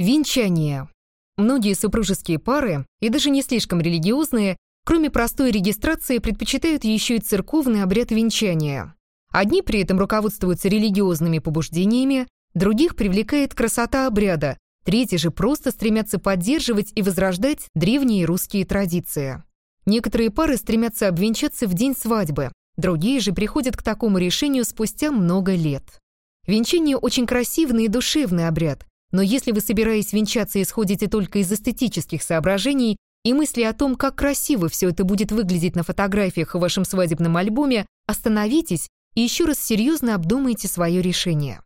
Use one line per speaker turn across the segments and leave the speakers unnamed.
Венчание. Многие супружеские пары, и даже не слишком религиозные, кроме простой регистрации, предпочитают еще и церковный обряд венчания. Одни при этом руководствуются религиозными побуждениями, других привлекает красота обряда, третьи же просто стремятся поддерживать и возрождать древние русские традиции. Некоторые пары стремятся обвенчаться в день свадьбы, другие же приходят к такому решению спустя много лет. Венчание очень красивый и душевный обряд, но если вы, собираясь венчаться, исходите только из эстетических соображений и мысли о том, как красиво все это будет выглядеть на фотографиях в вашем свадебном альбоме, остановитесь и еще раз серьезно обдумайте свое решение.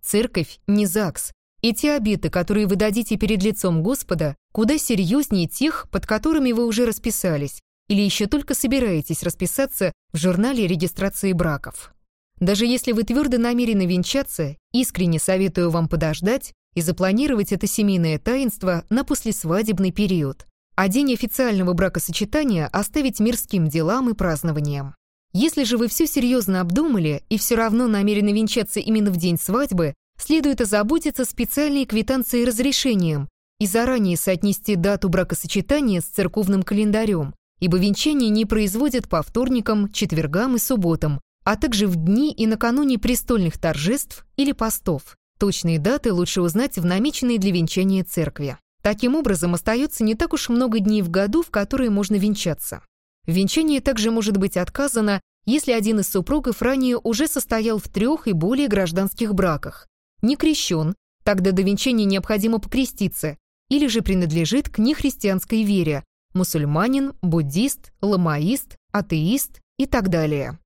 Церковь не ЗАГС, и те обеты, которые вы дадите перед лицом Господа, куда серьезнее тех, под которыми вы уже расписались, или еще только собираетесь расписаться в журнале регистрации браков. Даже если вы твердо намерены венчаться, искренне советую вам подождать и запланировать это семейное таинство на послесвадебный период, а день официального бракосочетания оставить мирским делам и празднованиям. Если же вы все серьезно обдумали и все равно намерены венчаться именно в день свадьбы, следует озаботиться специальной квитанцией разрешением и заранее соотнести дату бракосочетания с церковным календарем, ибо венчание не производят по вторникам, четвергам и субботам, а также в дни и накануне престольных торжеств или постов. Точные даты лучше узнать в намеченной для венчания церкви. Таким образом, остается не так уж много дней в году, в которые можно венчаться. В венчании также может быть отказано, если один из супругов ранее уже состоял в трех и более гражданских браках, не крещен, тогда до венчания необходимо покреститься, или же принадлежит к нехристианской вере, мусульманин, буддист, ламаист, атеист и так далее.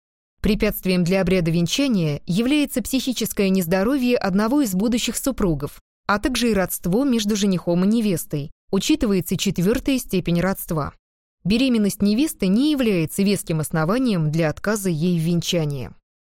Препятствием для обряда венчания является психическое нездоровье одного из будущих супругов, а также и родство между женихом и невестой. Учитывается четвертая степень родства. Беременность невесты не является веским основанием для отказа ей в венчании.